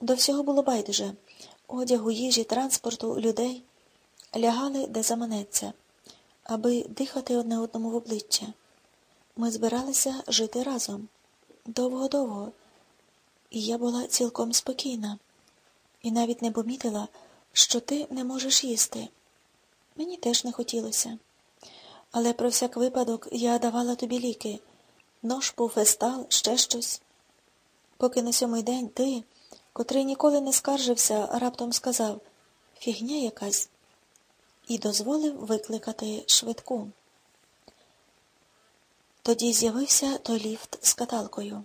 До всього було байдуже одягу, їжі, транспорту, людей лягали, де заманеться, аби дихати одне одному в обличчя. Ми збиралися жити разом довго-довго, і я була цілком спокійна, і навіть не помітила, що ти не можеш їсти. Мені теж не хотілося. Але про всяк випадок я давала тобі ліки ножпу, фестал, ще щось. Поки на сьомий день ти, котрий ніколи не скаржився, раптом сказав фігня якась, і дозволив викликати швидку. Тоді з'явився той ліфт з каталкою,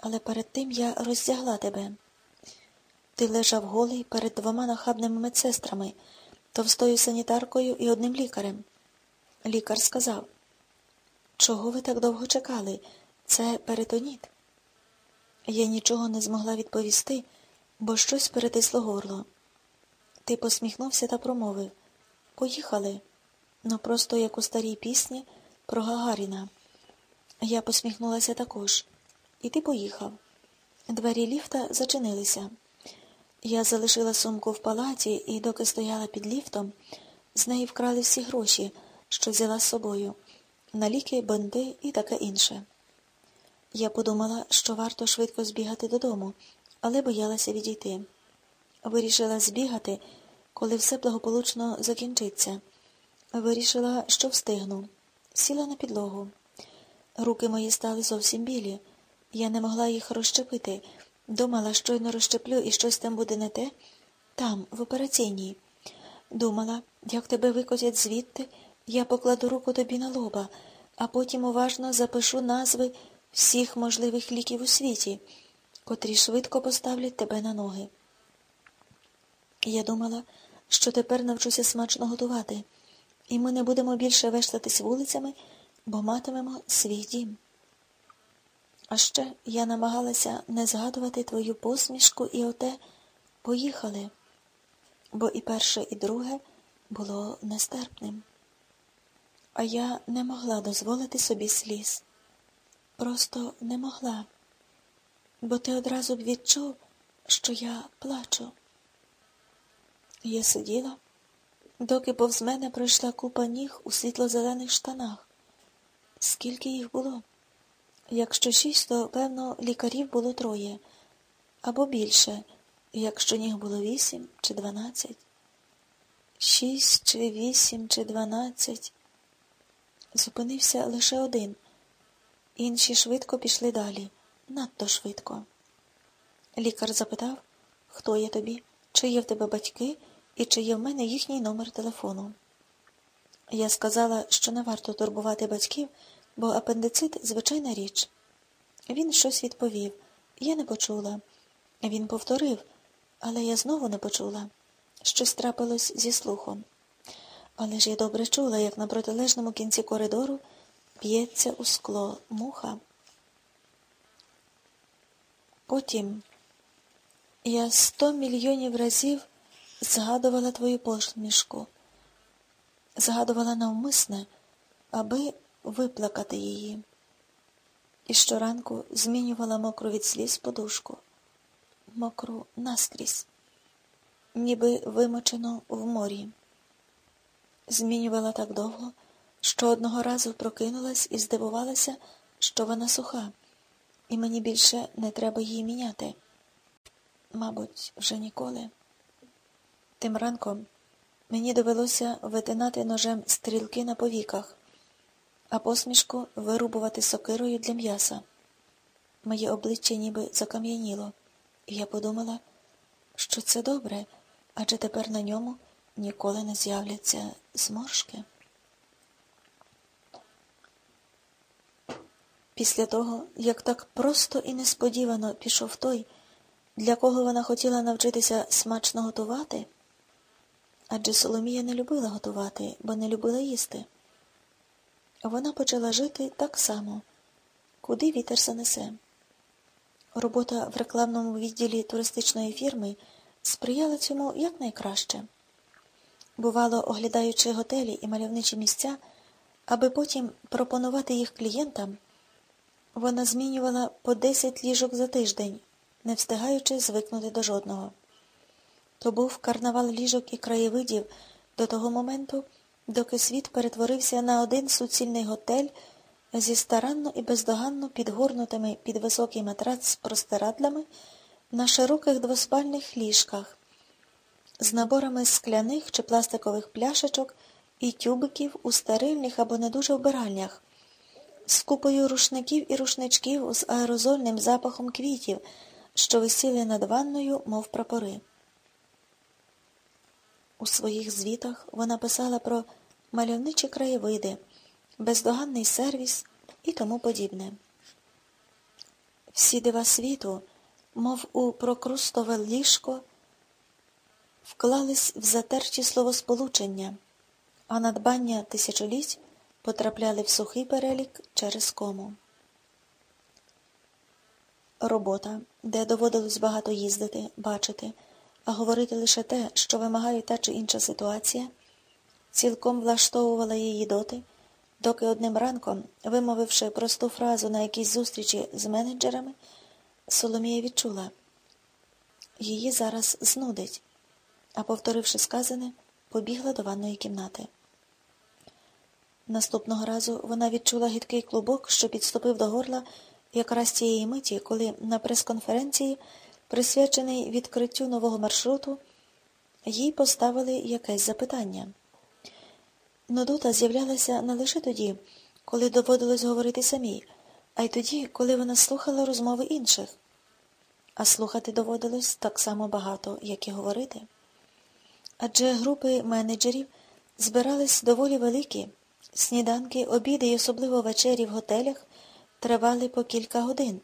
але перед тим я роздягла тебе. Ти лежав голий перед двома нахабними медсестрами, товстою санітаркою і одним лікарем. Лікар сказав, чого ви так довго чекали? Це перитоніт. Я нічого не змогла відповісти, бо щось перетисло горло. Ти посміхнувся та промовив Поїхали. Ну, просто як у старій пісні про Гагаріна. Я посміхнулася також. І ти поїхав. Двері ліфта зачинилися. Я залишила сумку в палаті і, доки стояла під ліфтом, з неї вкрали всі гроші, що взяла з собою, на ліки, бинти і таке інше. Я подумала, що варто швидко збігати додому, але боялася відійти. Вирішила збігати, коли все благополучно закінчиться. Вирішила, що встигну. Сіла на підлогу. Руки мої стали зовсім білі. Я не могла їх розщепити. Думала, щойно розщеплю і щось там буде не те, там, в операційній. Думала, як тебе викотять звідти, я покладу руку тобі на лоба, а потім уважно запишу назви всіх можливих ліків у світі, котрі швидко поставлять тебе на ноги. Я думала, що тепер навчуся смачно готувати, і ми не будемо більше вештатись вулицями, бо матимемо свій дім. А ще я намагалася не згадувати твою посмішку і оте поїхали, бо і перше, і друге було нестерпним. А я не могла дозволити собі сліз. Просто не могла, бо ти одразу б відчув, що я плачу. Я сиділа, доки повз мене пройшла купа ніг у світло-зелених штанах. Скільки їх було? Якщо шість, то, певно, лікарів було троє, або більше, якщо ніг було вісім чи дванадцять. Шість чи вісім чи дванадцять. Зупинився лише один. Інші швидко пішли далі, надто швидко. Лікар запитав, хто є тобі, чи є в тебе батьки і чи є в мене їхній номер телефону. Я сказала, що не варто турбувати батьків бо апендицит звичайна річ. Він щось відповів. Я не почула. Він повторив, але я знову не почула. Щось трапилось зі слухом. Але ж я добре чула, як на протилежному кінці коридору б'ється у скло муха. Потім я сто мільйонів разів згадувала твою посмішку, згадувала навмисне, аби виплакати її. І щоранку змінювала мокру від сліз подушку, мокру наскрізь, ніби вимочену в морі. Змінювала так довго, що одного разу прокинулась і здивувалася, що вона суха, і мені більше не треба її міняти. Мабуть, вже ніколи. Тим ранком мені довелося витинати ножем стрілки на повіках а посмішку вирубувати сокирою для м'яса. Моє обличчя ніби закам'яніло, і я подумала, що це добре, адже тепер на ньому ніколи не з'являться зморшки. Після того, як так просто і несподівано пішов той, для кого вона хотіла навчитися смачно готувати, адже Соломія не любила готувати, бо не любила їсти вона почала жити так само, куди вітер занесе. Робота в рекламному відділі туристичної фірми сприяла цьому якнайкраще. Бувало, оглядаючи готелі і мальовничі місця, аби потім пропонувати їх клієнтам, вона змінювала по 10 ліжок за тиждень, не встигаючи звикнути до жодного. То був карнавал ліжок і краєвидів до того моменту, доки світ перетворився на один суцільний готель зі старанно і бездоганно підгорнутими під високий матрац простирадлями на широких двоспальних ліжках, з наборами скляних чи пластикових пляшечок і тюбиків у стерильних або не дуже вбиральнях, з купою рушників і рушничків з аерозольним запахом квітів, що висіли над ванною, мов прапори. У своїх звітах вона писала про мальовничі краєвиди, бездоганний сервіс і тому подібне. Всі дива світу, мов у прокрустове ліжко, вклались в затерті словосполучення, а надбання тисячоліть потрапляли в сухий перелік через кому. Робота, де доводилось багато їздити, бачити, а говорити лише те, що вимагає та чи інша ситуація, цілком влаштовувала її доти, доки одним ранком, вимовивши просту фразу на якійсь зустрічі з менеджерами, Соломія відчула її зараз знудить, а, повторивши сказане, побігла до ванної кімнати. Наступного разу вона відчула гидкий клубок, що підступив до горла якраз тієї миті, коли на прес-конференції, присвячений відкриттю нового маршруту, їй поставили якесь запитання. Нудота з'являлася не лише тоді, коли доводилось говорити самій, а й тоді, коли вона слухала розмови інших. А слухати доводилось так само багато, як і говорити. Адже групи менеджерів збирались доволі великі. Сніданки, обіди і особливо вечері в готелях тривали по кілька годин.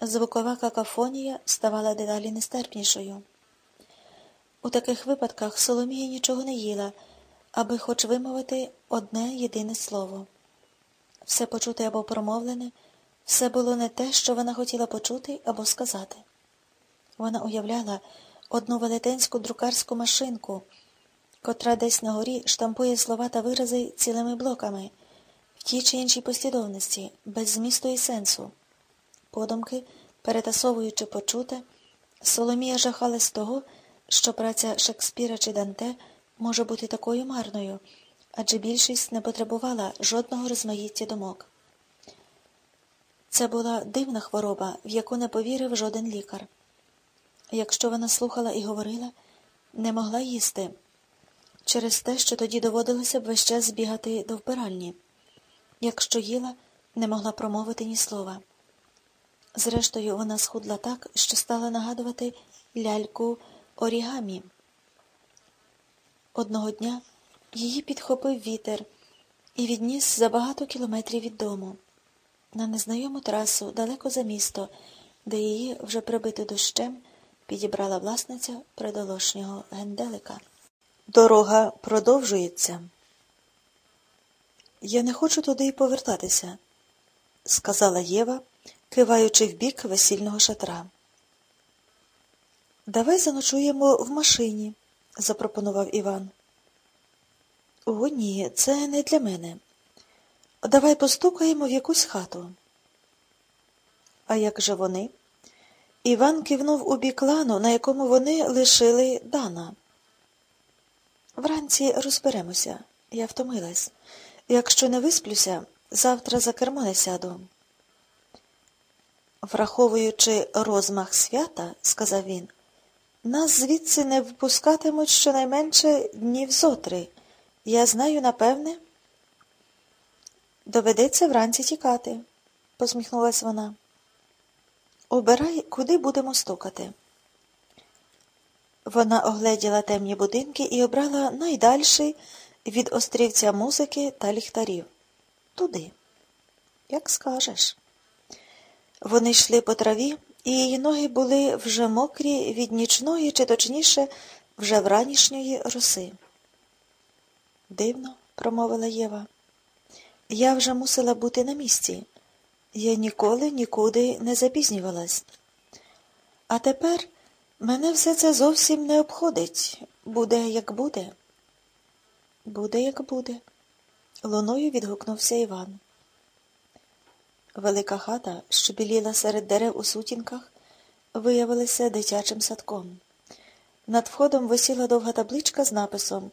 Звукова какафонія ставала дедалі нестерпнішою. У таких випадках Соломія нічого не їла, аби хоч вимовити одне єдине слово. Все почуте або промовлене, все було не те, що вона хотіла почути або сказати. Вона уявляла одну велетенську друкарську машинку котра десь на горі штампує слова та вирази цілими блоками, в тій чи іншій послідовності, без змісту і сенсу. Подумки, перетасовуючи почуте, Соломія жахалась того, що праця Шекспіра чи Данте може бути такою марною, адже більшість не потребувала жодного розмаїття думок. Це була дивна хвороба, в яку не повірив жоден лікар. Якщо вона слухала і говорила, не могла їсти через те, що тоді доводилося б весь час збігати до вбиральні. Якщо їла, не могла промовити ні слова. Зрештою, вона схудла так, що стала нагадувати ляльку орігамі. Одного дня її підхопив вітер і відніс за багато кілометрів від дому, на незнайому трасу далеко за місто, де її, вже прибити дощем, підібрала власниця придолошнього генделика. Дорога продовжується. Я не хочу туди й повертатися, сказала Єва, киваючи в бік весільного шатра. Давай заночуємо в машині, запропонував Іван. О, ні, це не для мене. Давай постукаємо в якусь хату. А як же вони? Іван кивнув у бік лану, на якому вони лишили Дана. Вранці розберемося. Я втомилась. Якщо не висплюся, завтра за кермо не сяду. Враховуючи розмах свята, сказав він, нас звідси не випускатимуть щонайменше днів зотри. Я знаю, напевне. Доведеться вранці тікати, посміхнулась вона. Обирай, куди будемо стукати. Вона огледіла темні будинки і обрала найдальший від острівця музики та ліхтарів. Туди. Як скажеш. Вони йшли по траві, і її ноги були вже мокрі від нічної, чи точніше, вже вранішньої роси. Дивно, промовила Єва. Я вже мусила бути на місці. Я ніколи нікуди не запізнювалась. А тепер. Мене все це зовсім не обходить. Буде, як буде. Буде, як буде. Луною відгукнувся Іван. Велика хата, що біліла серед дерев у сутінках, виявилася дитячим садком. Над входом висіла довга табличка з написом